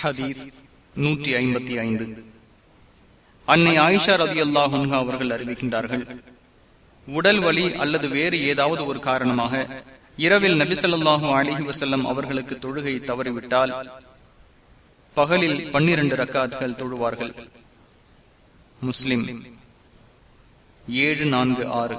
ஹதீஸ் நூற்றி ஐம்பத்தி ஐந்து. அன்னை ஆயிஷா ரதி அல்லாஹுன்ஹா அவர்கள் அறிவிக்கின்றார்கள் உடல் வலி அல்லது வேறு ஏதாவது ஒரு காரணமாக இரவில் நபிசல்லாஹு அலிஹி வசல்லம் அவர்களுக்கு தொழுகை தவறிவிட்டால் பகலில் பன்னிரண்டு ரக்காத்கள் தொழுவார்கள். முஸ்லிம் ஏழு நான்கு ஆறு.